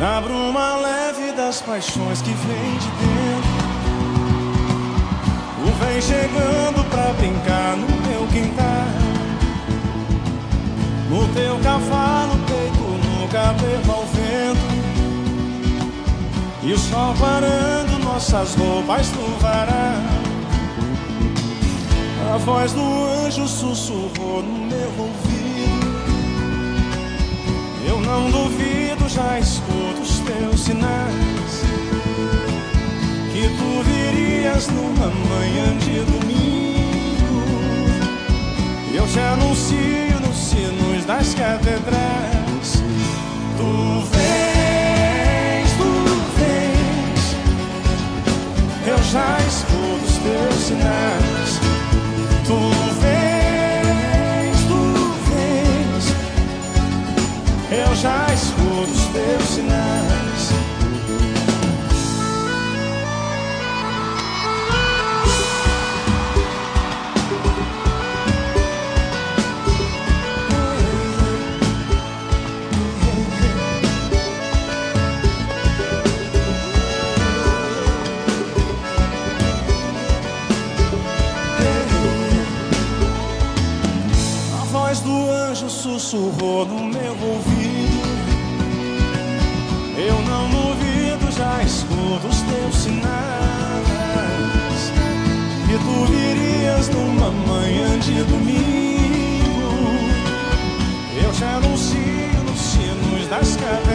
Na bruma leve das paixões que vem de dentro. O vem chegando pra brincar no meu quintal. No teu cavalo, peito no cabelo ao vento. E o sol parando nossas roupas no varal. A voz do anjo sussurrou no meu ouvido Eu não duvido, já escuto os teus sinais. Que tu virias numa manhã de domingo. Eu te anuncio nos sinos das catedrais. Tu vens, tu vens Eu já escuto os teus sinais. Tu sussurrou no meu ouvido. Eu não duvido, já escuto os teus sinais. Que tu virias numa manhã de domingo. Eu te anuncio nos sinos das catedrais.